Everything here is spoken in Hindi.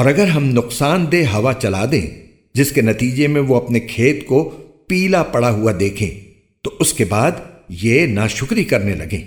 और अगर हम नुकसानदेह हवा चला दें, जिसके नतीजे में वो अपने खेत को पीला पड़ा हुआ देखें तो उसके बाद ये नाशुक्री करने लगें।